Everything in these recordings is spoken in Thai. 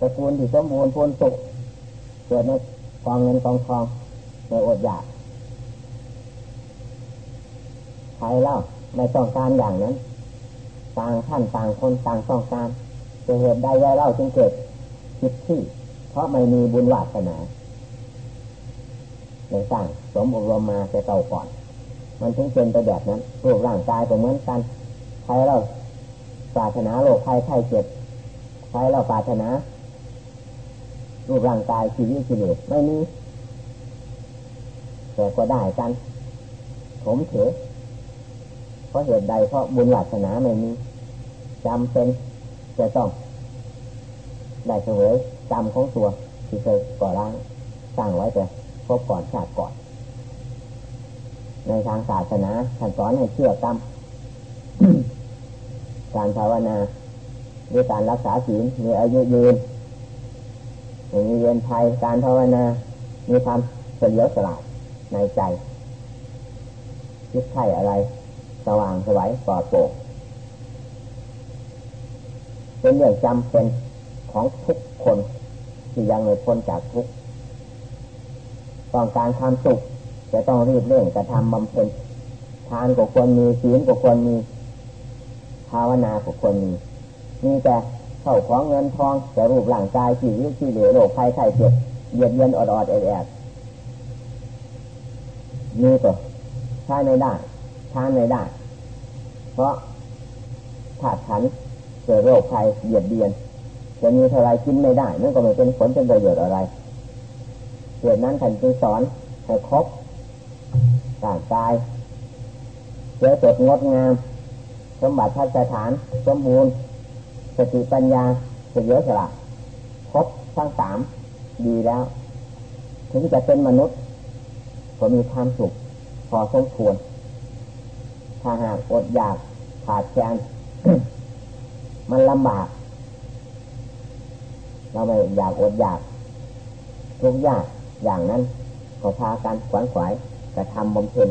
ตระกูลที่สมบูรณ์พูนสุขเกิดในกองเงินกองทองในอดอยากใครเล่าไม่ต้องการอย่างนั้น ต่างท่านต่างคนต่างต้องการจะเหตุใดว่าเล่าจึงเกิดคิดที่เพราะไม่มีบุญวาสนาในสร้างสมอบรมมาจะเก่าก่อน มันถึงเป็นไปแบบนั้นรูปร่างกายก็เหมือนกันใครเราปรารถนาโรคภัยไข้เจ็บใครเราปรารถนา รูปร่างกายชีวิตชีวิตไม่มีแต่ก็ได้กันผมเถอะเพราะเหตุใดเพราะบุญวาสนาไม่มีจำเป็นจะต้องได้เสวยจำของตัวที่เคยก่อร่างสร้างไว้แต่พบก่อนชาติก่อน ในทางศาสนาท่านสอนให้เชื่อกรรมการภาวนาด้วยการรักษาศีลมีอายุยืน มีเย็นภัยการภาวนา มีความเฉลียวฉลาดในใจคิดไข่อะไร สว่างสวัยปลอดโปร่งเป็นเรื่องจำเป็นของทุกคน ที่ยังไม่พ้นจากทุกต้องการความสุขจะต้องรีบเร่งกระทำบำเพ็ญทานก็ควรมีศีลก็ควรมีภาวนาก็ควรมีมีแต่ เข้าของเงินทองแต่รูปร่างกายชีวิตที่เหลือโรคภัยไข้เจ็บเยียดเยียนอดอดแอดแอดมีก็ใช้ไม่ได้ทานไม่ได้ เพราะถาดขันเกิดโรคภัยเหยียดเยียน จะมีเท่าไรกินไม่ได้นั่นก็ไม่เป็นผลเป็นประโยชน์อะไรเหตุนั้นท่านจึงสอนให้ครบร่างกายเจอสดงดงาม สมบัติพัฒฐาน สมบูรณ์ สติปัญญาเฉลียวฉลาดครบทั้งสามดีแล้ว ถึงจะเป็นมนุษย์ก็มีความสุขพอสมควรถ้าหากอดอยากขาดแคลนมันลำบาก เราไม่อยากอดอยาก ทุกยากอย่างนั้นก็พากันขวนขวายกระทำบำเพ็ญ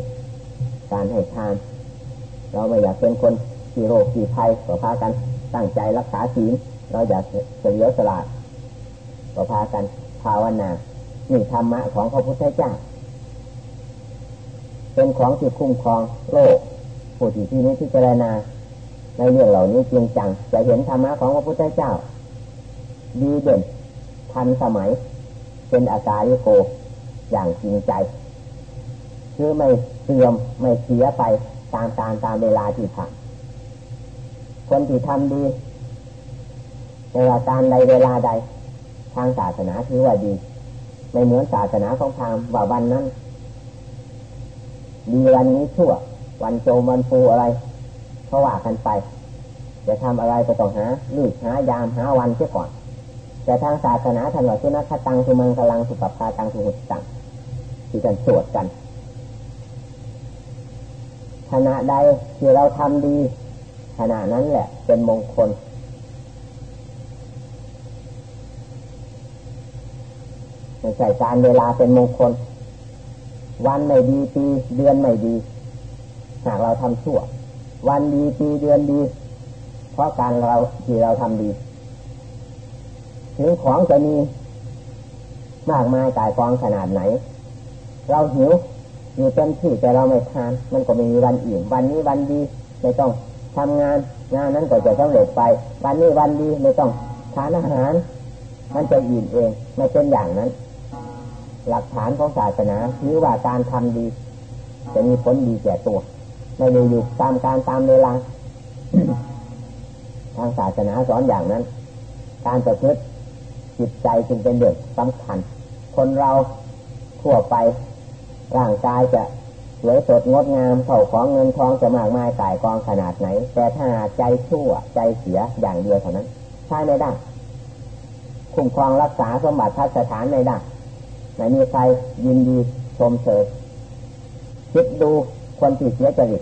การให้ทาน เราไม่อยากเป็นคนที่โรคที่ภัยก็พากัน ตั้งใจรักษาศีลเราอยากเลียวสลาดก็พากันภาวนานี่ธรรมะของพระพุทธเจ้าเป็นของที่คุ้มครองโลกผู้ที่ที่นี้ที่เจรณาในเรื่องเหล่านี้จริงจังจะเห็นธรรมะของพระพุทธเจ้า ดีเด่น ทันสมัย เป็นอาการโกอย่างจริงใจ คือไม่เสื่อมไม่เสียไปตามตามตามเวลาที่ผ่าน คนที่ทำดีในว่าการใดเวลาใด ทางศาสนาถือว่าดีไม่เหมือนศาสนาของพราหมณ์ว่าวันนั้นดีวันนี้ชั่ว วันโจมวันฟูอะไรเพราว่ากันไปจะทำอะไรก็ต้องหาลูกหายามหาวันเสียก่อน แต่ทางศาสนาท่านว่าสุนัขตังสุมังกลังสุปปาตังสุหุตังที่กันสวดกันขณะใดที่เราทำดี ขณะนั้นแหละเป็นมงคล ไม่ใช่การเวลาเป็นมงคล วันไม่ดีปีเดือนไม่ดี หากเราทำชั่ว วันดีปีเดือนดี เพราะการเราที่เราทำดีถึงของจะมีมากมายกายกองขนาดไหน เราหิวอยู่เต็มที่แต่เราไม่ทาน มันก็ไม่มีวันอิ่มวันนี้วันดีไม่ต้อง ทำงาน งานนั้นก็จะสำเร็จไป วันนี้วันดีไม่ต้องทานอาหาร มันจะอิ่มเองไม่เป็นอย่างนั้น หลักฐานของศาสนาถือว่าการทำดี จะมีผลดีแก่ตัวไม่ได้อยู่ตามการตามเวลาทางศาสนาสอนอย่างนั้น การประพฤติจิตใจจึงเป็นเรื่องสำคัญ คนเราทั่วไปร่างกายจะ สวยสดงดงามเข่าของเงินทองจะมากมายกายกองขนาดไหน แต่ถ้าใจชั่วใจเสียอย่างเดียวเท่านั้นใช่ไม่ได้คุ้มครองรักษาสมบัติทัศฐานไม่ได้ไหนมีใครยินดีชมเชยคิดดูคนที่เสียจริต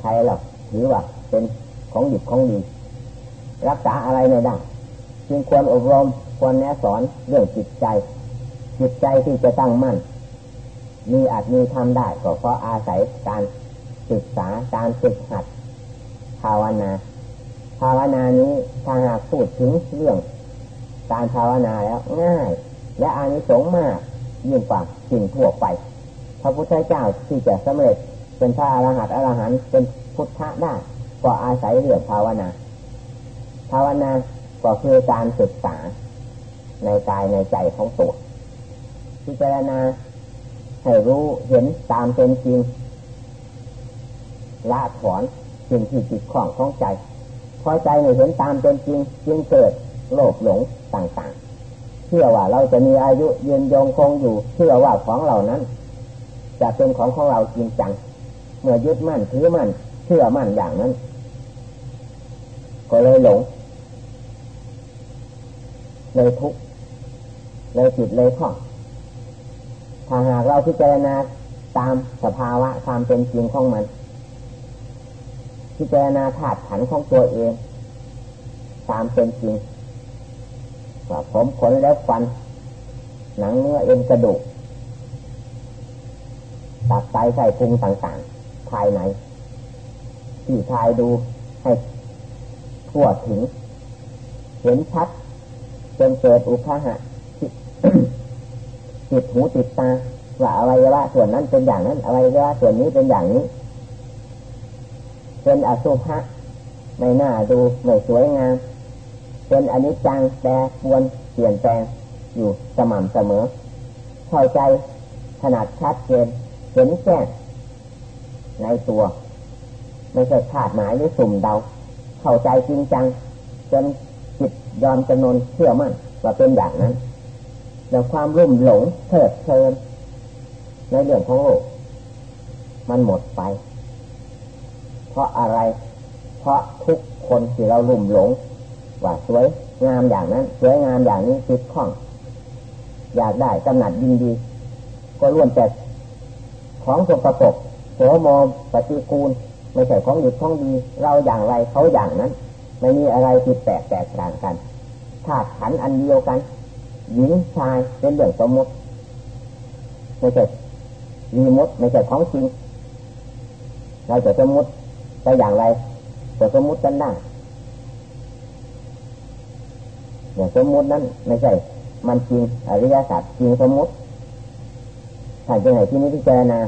ใครหรอกหรือว่าเป็นของดีของดีรักษาอะไรไม่ได้จึงควรอบรมควรแนะสอนเรื่องจิตใจ จิตใจที่จะตั้งมั่น มีอาจมีทำได้ก็เพราะอาศัยการศึกษาการฝึกหัดภาวนา ภาวนานี้ถ้าหากพูดถึงเรื่อง การภาวนาแล้วง่าย และอานิสงส์มากยิ่งกว่าสิ่งทั่วไป พระพุทธเจ้าที่จะสำเร็จเป็นพระอรหันต์อรหันต์เป็นพุทธะได้ก็อาศัยเรื่องภาวนา ภาวนาก็คือการศึกษาในกายในใจของตัวพิจารณา ให้รู้เห็นตามเป็นจริงละถอนสิ่งที่จิตของของใจพอใจในเห็นตามเป็นจริง จึงเกิดโลภหลงต่างๆ เชื่อว่าเราจะมีอายุยืนยงคงอยู่ เชื่อว่าของเหล่านั้น จะเป็นของของเราจริงจัง เมื่อยึดมั่นถือมั่นเชื่อมั่นอย่างนั้น ก็เลยหลงเลยทุกข์เลยจิตเลยข้อง ถ้าหากเราพิจารณาตามสภาวะความเป็นจริงของมัน พิจารณาธาตุขันของตัวเอง ตามเป็นจริงว่าผมขนแล้วฟัน หนังเนื้อเอ็นกระดูกตับไตไส้พุงต่างๆ ภายในที่ทายดูให้ทั่วถึง เห็นชัดจนเกิดอุคหะ ติดหูติดตาว่าอวัยวะส่วนนั้นเป็นอย่างนั้นอวัยวะส่วนนี้เป็นอย่างนี้ เป็นอสุภะไม่น่าดูไม่สวยงาม เป็นอนิจจังแต่ควรเปลี่ยนแปลงอยู่สม่ำเสมอเข้าใจขนาดชัดเจนเห็นแจ้งในตัว ไม่ใช่ขาดหมายหรือสุ่มเดา เข้าใจจริงจังจนจิตยอมจำนนเชื่อมั่นว่าเป็นอย่างนั้น แล้วความรุ่มหลงเถิดเทินในเรื่องของโลกมันหมดไป เพราะอะไร เพราะทุกคนที่เราลุ่มหลง ว่าสวยงามอย่างนั้น สวยงามอย่างนี้ติดข้อง อยากได้กำหนัดยินดี ก็ล้วนแต่ของสกปรกโสมมปฏิกูล ไม่ใช่ของหยุดของดี เราอย่างไรเขาอย่างนั้น ไม่มีอะไรผิดแปลกแตกต่างกันธาตุขันอันเดียวกัน หญิงชายเป็นเรื่องสมมติไม่ใช่มีมดไม่ใช่ของจริงเราจะสมมติไปอย่างไรจะสมมติกันได้อย่างสมมตินั้นไม่ใช่ มันจริงอริยสัจจริงสมมติถ้าจะไหนที่นี้ที่เจนา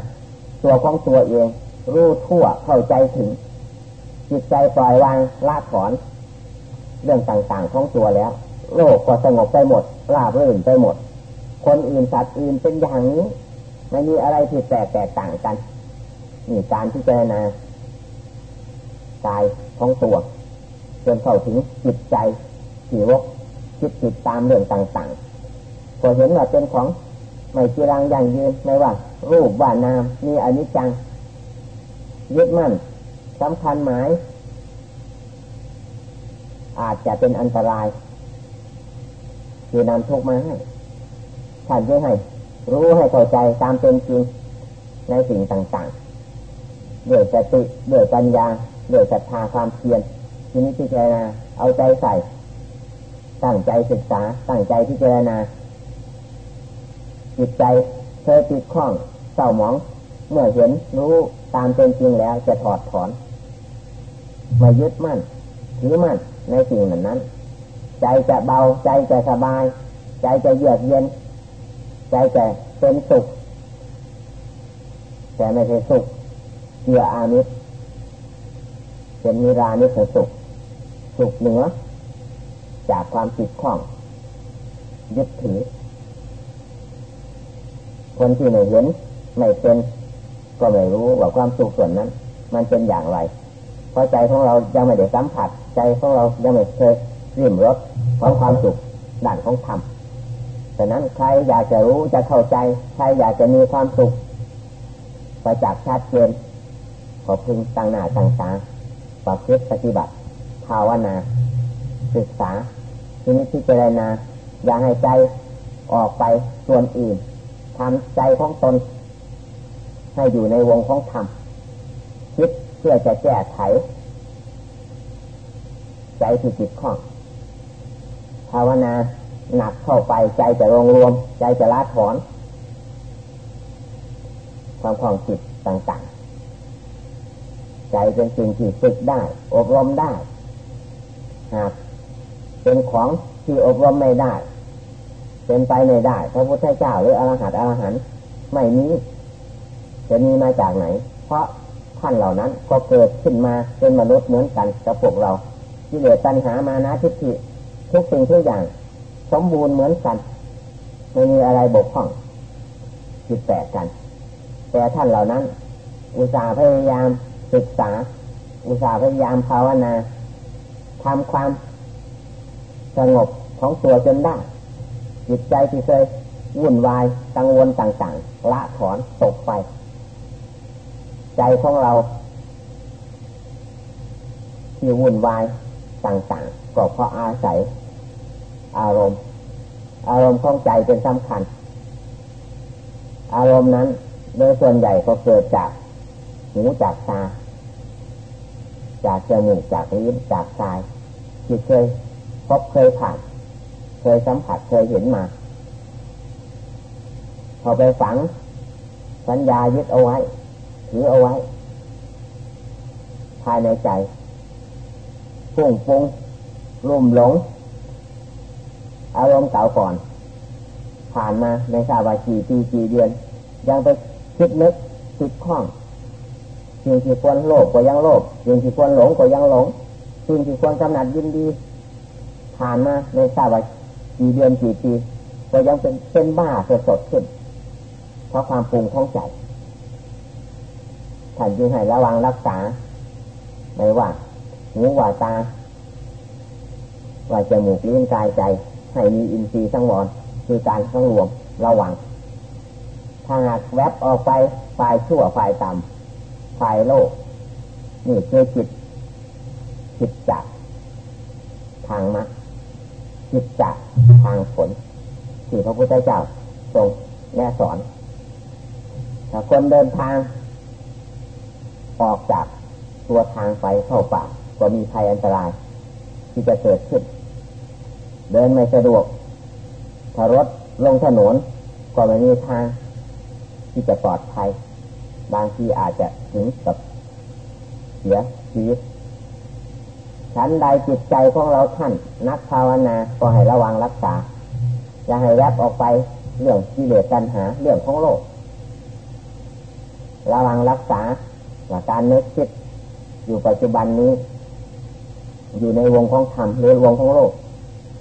ตัวของตัวเอง รู้ทั่วเข้าใจถึง จิตใจปล่อยวางละถอน เรื่องต่างๆของตัวแล้ว โลกก็สงบไปหมดราบรื่นไปหมด คนอื่นสัตว์อื่นเป็นอย่างนี้ไม่มีอะไรที่แตกแตกต่างกันนี่การที่เจนากายของตัวจนเข้าถึงจิตใจที่วกคิดติดตามเรื่องต่างๆพอเห็นว่าเป็นของไม่จีรังอย่างยืนไม่ว่า รูปว่านามมีอนิจจังยึดมั่นสำคัญหมาย อาจจะเป็นอันตราย คือนำทุกมาให้ท่านจะให้ รู้ให้เข้าใจตามเป็นจริงในสิ่งต่างๆด้วยสติด้วยปัญญาด้วยศรัทธาความเพียรทีนี้พิจารณาเอาใจใส่ ตั้งใจศึกษา ตั้งใจพิจารณา จิตใจเคยติดข้องเศร้าหมอง เมื่อเห็นรู้ตามเป็นจริงแล้วจะถอดถอนมายึดมั่นถือมั่นในสิ่งนั้นนั้น ใจจะเบาใจจะสบาย ใจจะเยือกเย็น ใจจะเป็นสุข แต่ไม่ใช่สุขเกี่ยอามิตรเป็นนิรานิสสุข สุขเหนือ จากความติดข้องยึดถือ คนที่ไม่เห็นไม่เป็นก็ไม่รู้ว่าความสุขส่วนนั้น มันเป็นอย่างไร เพราะใจของเรายังไม่ได้สัมผัส ใจของเรายังไม่เคยริมรถ ของความสุขด้านของธรรมฉะนั้นใครอยากจะรู้จะเข้าใจ ใครอยากจะมีความสุขประจักษ์ชัดเจนขอพึงตั้งหน้าตั้งตาปรับปฏิบัติ ภาวนา ศึกษาทีนี้พิจารณา อย่าให้ใจออกไปส่วนอื่นทำใจของตน ให้อยู่ในวงของธรรมคิดเพื่อจะแก้ไข ใจที่จิตข้อง ภาวนาหนักเข้าไปใจจะรวมรวม ใจจะละถอน ความคล่องจิตต่างๆ ใจเป็นสิ่งที่ฝึกได้ อบรมได้หากเป็นของที่อบรมไม่ได้ เป็นไปไม่ได้พระพุทธเจ้าหรืออรหัตอรหันต์ไม่มีจะมีมาจากไหน เพราะท่านเหล่านั้นก็เกิดขึ้นมาเป็นมนุษย์เหมือนกันกับพวกเราที่เหลือตัณหามานะทิฏฐิ ทุกสิ่งทุกอย่าง สมบูรณ์เหมือนกันไม่มีอะไรบกพร่องจิตแตกกัน แต่ท่านเหล่านั้น อุตส่าห์พยายามศึกษา อุตส่าห์พยายามภาวนาทำความสงบของตัวจนได้ จิตใจที่เคยวุ่นวายกังวลต่างๆ ละถอนตกไป ใจของเราที่วุ่นวายต่างๆ ก็เพราะอาศัย อารมณ์ อารมณ์ของใจเป็นสำคัญ อารมณ์นั้นโดยส่วนใหญ่ก็เกิดจากหูจากตาจากจมูกจากลิ้นจากกายที่เคยพบเคยผ่าน เคยสัมผัสเคยเห็นมาพอไปฝังสัญญายึดเอาไว้ถือเอาไว้ ภายในใจฟุ้งฟุ้งลุ่มหลง อารมณ์เก่าก่อน ผ่านมาในสาวากี่ปีกี่เดือน ยังไปคิดนึกคิดคล้องสิ่งที่ควรโลภก็ยังโลภสิ่งที่ควรหลงก็ยังหลงสิ่งที่ควรกำหนัดยินดี ผ่านมาในทราว่ากี่เดือนกี่ปีก็ยังเป็นเป็นบ้าสดสดขึ้น เพราะความปรุงของใจท่านจึงให้ระวังรักษาไม่ว่าหูว่าตา ว่าจมูกลิ้นกายใจ ให้มีอินทรีย์สังวรคือการสังรวมระวัง ถ้าหากแวบออกไปฝ่ายชั่วฝ่ายต่ำฝ่ายโลก นี่คือจิตจิตจักทางมรรคจิตจักทางผลที่พระพุทธเจ้าทรงแนะสอนถ้าคนเดินทาง ออกจากตัวทางไปเข้าป่าก็มีภัยอันตราย ที่จะเกิดขึ้น เดินไม่สะดวกถ้ารถลงถนนก็ไม่มีทางที่จะปลอดภัย บางทีอาจจะถึงกับเสียชีวิตฉันใดจิตใจของเราท่าน นักภาวนาก็ให้ระวังรักษา อย่าให้แวบออกไปเรื่องกิเลสตัณหาเรื่องของโลก ระวังรักษาว่าการนึกคิดอยู่ปัจจุบันนี้ อยู่ในวงของธรรมหรือวงของโลก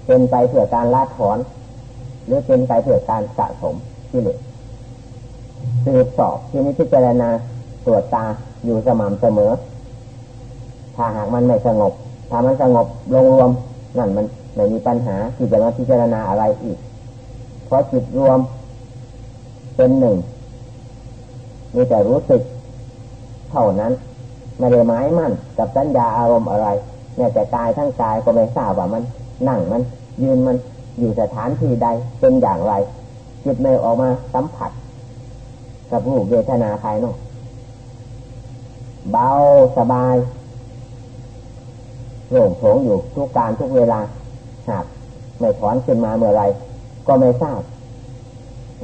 เป็นไปเพื่อการละถอน หรือเป็นไปเพื่อการสะสมกิเหลสสืบสอบที่นี้พิจารณาตรวจตาอยู่สม่ำเสมอ ถ้าหากมันไม่สงบถ้ามันสงบลงรวมนั่นมันไม่มีปัญหาที่จะมาพิจารณาอะไรอีก เพราะจิตรวมเป็นหนึ่งมีแต่รู้สึกเท่านั้นไม่ได้หมายมั่นกับสัญญาอารมณ์อะไรเนี่ยแต่กายทั้งกายก็ไม่ทราบว่ามันนั่งมัน ยืนมันอยู่สถานที่ใดเป็นอย่างไรจิตไม่ออกมาสัมผัส กับรูปเวทนาภายนอกเบาสบายโล่งโถงอยู่ทุกการทุกเวลาหากไม่ถอนขึ้นมาเมื่อไร ก็ไม่ทราบ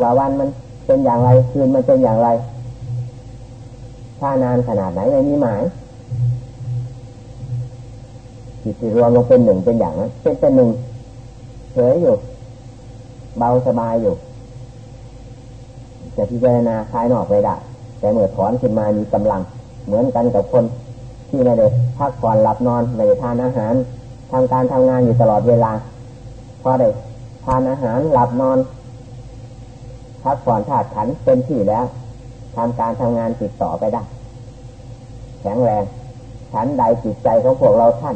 ว่าวันมันเป็นอย่างไรคืนมันเป็นอย่างไรถ้านานขนาดไหนไม่มีหมายจิตรวมลงเป็นหนึ่งเป็นอย่างนั้นเป็นเป็นหนึ่ง เฉยอยู่ เบาสบายอยู่ จะพิจารณาภายนอกไปได้แต่เมื่อถอนขึ้นมามีกำลัง เหมือนกันกับคนที่ไม่ได้พักผ่อนหลับนอนไม่ได้ทานอาหารทำการทำงานอยู่ตลอดเวลาพอได้ทานอาหารหลับนอนพักผ่อนธาตุขันเป็นที่แล้วทำการทำงานติดต่อไปได้แข็งแรงฉันใดจิตใจของพวกเราท่าน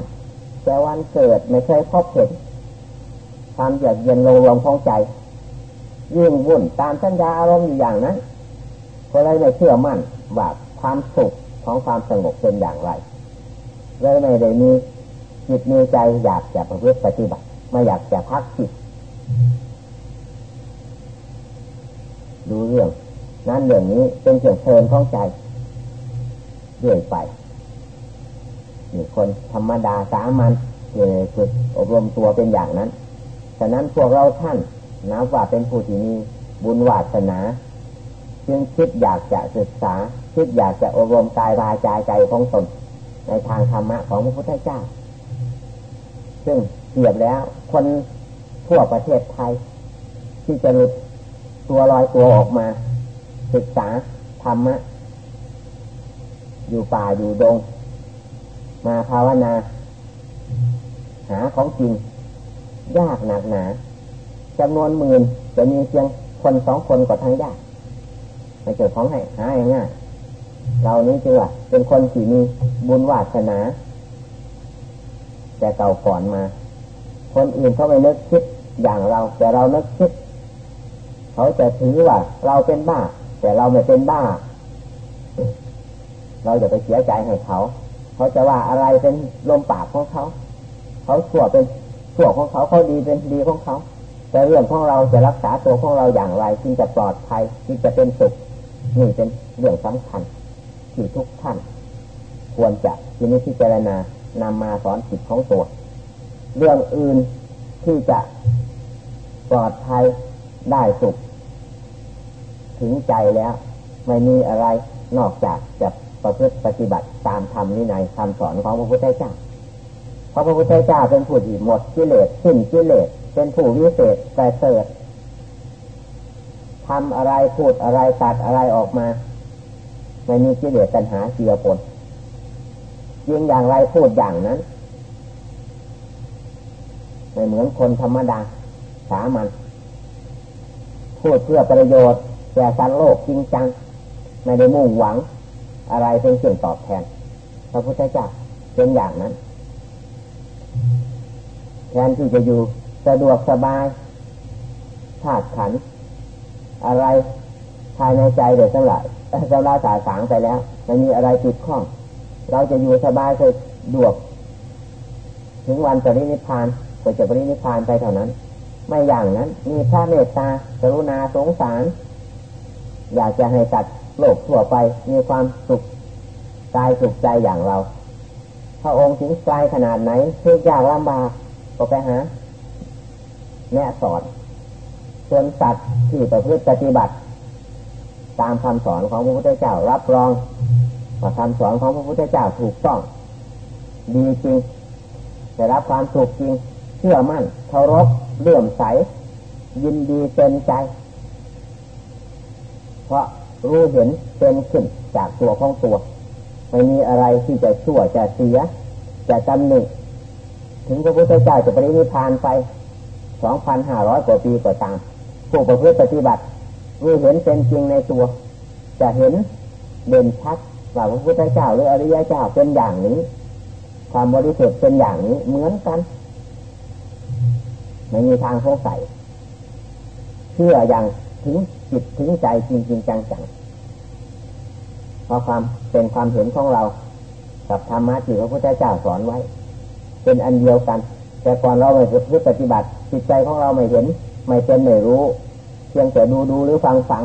แต่วันเกิดไม่เคยพบเห็น ความเยือกเย็นลงลงของใจยิ่งวุ่นตามสัญญาอารมณ์อยู่อย่างนั้นก็เลยไม่เชื่อมั่นว่าความสุขของความสงบเป็นอย่างไรเลยไม่ได้มีจิตมีใจอยากจะประพฤติปฏิบัติไม่อยากจะพักจิตดูเรื่อง นั้นเรื่องนี้เป็นเสียงเพลินของใจเรื่อยไปนี่คนธรรมดาสามัญเลยฝึกอบรมตัวเป็นอย่างนั้น ฉะนั้นพวกเราท่านนับว่าเป็นผู้ที่มีบุญวาสนาจึงคิดอยากจะศึกษา คิดอยากจะอบรมกายวาจาใจของตนในทางธรรมะของพระพุทธเจ้า ซึ่งเกียบแล้วคนทั่วประเทศไทย ที่จะหลุดตัวลอยตัวออกมา ศึกษาธรรมะ อยู่ป่าอยู่ดง มาภาวนา หาของจริง ยากหนักหนาจำนวนหมื่นจะมีเพียงคนสองคนก็ทั้งยากไม่เจอของให้หาง่ายเรานี้จึงว่าเป็นคนที่มีบุญวาสนา แต่เก่าก่อนมา คนอื่นเขาไม่นึกคิดอย่างเรา แต่เรานึกคิด เขาจะถือว่า เราเป็นบ้า แต่เราไม่เป็นบ้า เราจะไปเสียใจให้เขา เขาจะว่าอะไรเป็นลมปากของเขา เขาชั่วเป็น ชั่วของเขาเขาดีเป็นดีของเขา แต่เรื่องของเราจะรักษาตัวของเราอย่างไรจึงจะปลอดภัยจึงจะเป็นสุขนี่เป็นเรื่องสำคัญที่ทุกท่าน ควรจะที่นี้พิจารณานำมาสอนจิตของตัว เรื่องอื่นที่จะปลอดภัยได้สุข ถึงใจแล้ว ไม่มีอะไรนอกจากจะประพฤติปฏิบัติตามธรรมนินัยคำสอนของพระพุทธเจ้า เพราะพระพุทธเจ้าเป็นผู้ที่หมดกิเลสสิ้นกิเลสเป็นผู้วิเศษแต่เสดทำอะไรพูดอะไรตัดอะไรออกมาไม่มีกิเลสตัณหาเกี่ยวปนยิงอย่างไรพูดอย่างนั้นไม่เหมือนคนธรรมดาสามัญพูดเพื่อประโยชน์แก่สันโลกจริงจังไม่ได้มุ่งหวัง อะไรเป็นสิ่งตอบแทนพระพุทธเจ้าเป็นอย่างนั้น แทนที่จะอยู่สะดวกสบายธาตุขัน อะไรภายในใจเด็กทั้งหลายเราลาสาสางไปแล้วไม่มีอะไรติดข้อง เราจะอยู่สบายสะดวก ถึงวันปรินิพานก็จะปรินิพานไปเท่านั้น ไม่อย่างนั้น มีพระเมตตากรุณาสงสาร อยากจะให้ตัดโลกทั่วไปมีความสุขกายสุขใจอย่างเรา พระองค์ถึงไกลขนาดไหนทุกอย่างลำบาก ก็ไปหาแนะสอนส่วนสัตว์ที่ประพฤติปฏิบัติ ตามคำสอนของพระพุทธเจ้ารับรองว่าคำสอนของพระพุทธเจ้าถูกต้อง ดีจริงได้รับความสุขจริง เชื่อมั่นเคารพเลื่อมใส ยินดีเป็นใจ เพราะรู้เห็นเป็นขึ้นจากตัวของตัว ไม่มีอะไรที่จะชั่วจะเสีย จะจำหนึ่ง ถึงพระพุทธเจ้าจะปรินิพานไปสองพันห้าร้อยกว่าปีก็ตามผู้ประพฤติปฏิบัติรู้เห็นเป็นจริงในตัว จะเห็นเด่นชัดว่าพระพุทธเจ้าหรืออริยเจ้าเป็นอย่างนี้ ความบริสุทธิ์เป็นอย่างนี้เหมือนกันไม่มีทางสงสัยเชื่ออย่างถึงจิตถึงใจจริงจริงจังจังเพราะความเป็นความเห็นของเรา กับธรรมะที่พระพุทธเจ้าสอนไว้ เป็นอันเดียวกัน แต่ก่อนเราไม่พึ่ปฏิบัติจิตใจของเราไม่เห็น ไม่เป็นไม่รู้ เพียงแต่ดูดูหรือฟังฟัง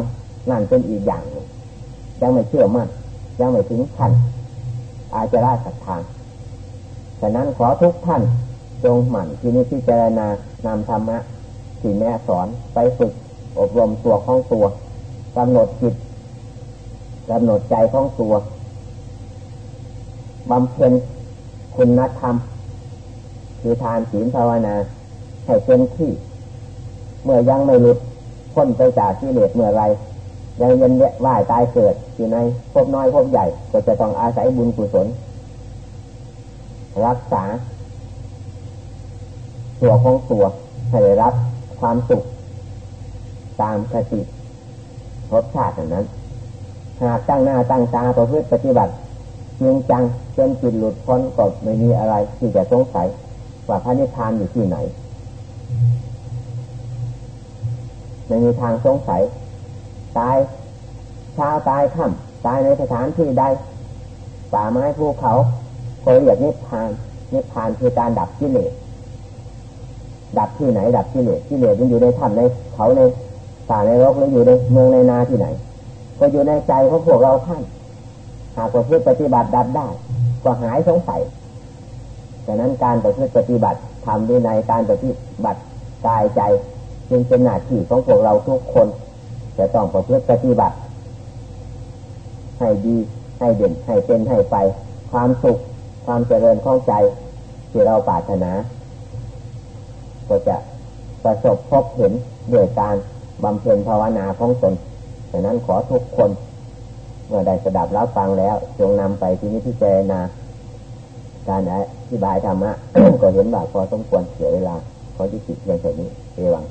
นั่นเป็นอีกอย่างยังไม่เชื่อมั่นยังไม่ถึงขั้นอาจจะได้ศรัทธาฉะนั้นขอทุกท่านจงหมั่นที่นี้พิจารณานำธรรมะที่แม่สอนไปฝึกอบรมตัวของตัวกำหนดจิตกำหนดใจของตัวบำเพ็ญคุณธรรม คือทานศีลภาวนาให้เป็นที่ เมื่อยังไม่หลุดพ้นไปจากที่เลสเมื่อไรยังเย็นว่ายตายเกิดอยู่ในพบน้อยพบใหญ่ ก็จะต้องอาศัยบุญกุศล รักษา ตัวของตัวให้ได้รับความสุข ตามคติรสชาตินั้น หากตั้งหน้าตั้งตาประพฤติปฏิบัติจริงจังจนจิตหลุดพ้นก็ไม่มีอะไรที่จะสงสัย ว่าพระนิพพานอยู่ที่ไหนไม่มีทางสงสัย ตายเช้าตายค่ำตายในสถานที่ใดป่าไม้ภูเขาคยเรียกนิพพานนิพพานคือการดับกิเลสดับที่ไหน ดับกิเลสกิเลสมันอยู่ในถ้ำในเขาในป่าในรกหรืออยู่ในเมืองในนาที่ไหน ก็อยู่ในใจของพวกเราท่านหากประพฤติปฏิบัติดับได้ ก็หายสงสัย ดังนั้นการปฏิบัติทำด้วยในการปฏิบัติกายใจจึงเป็นหน้าที่ของพวกเราทุกคน จะต้องประพฤติปฏิบัติ ให้ดีให้เด่นให้เป็นให้ไป ความสุขความเจริญของใจที่เราปรารถนา ก็จะประสบพบเห็นด้วยการบำเพ็ญภาวนาของตนดังนั้นขอทุกคนเมื่อได้สดับรับฟังแล้ว จงนำไปที่นิพพานาการ ธิบายธรรมะก็เห็นว่าพอสมควรเสียเวลาขอที่สิเพียงแค่นี้เอวัง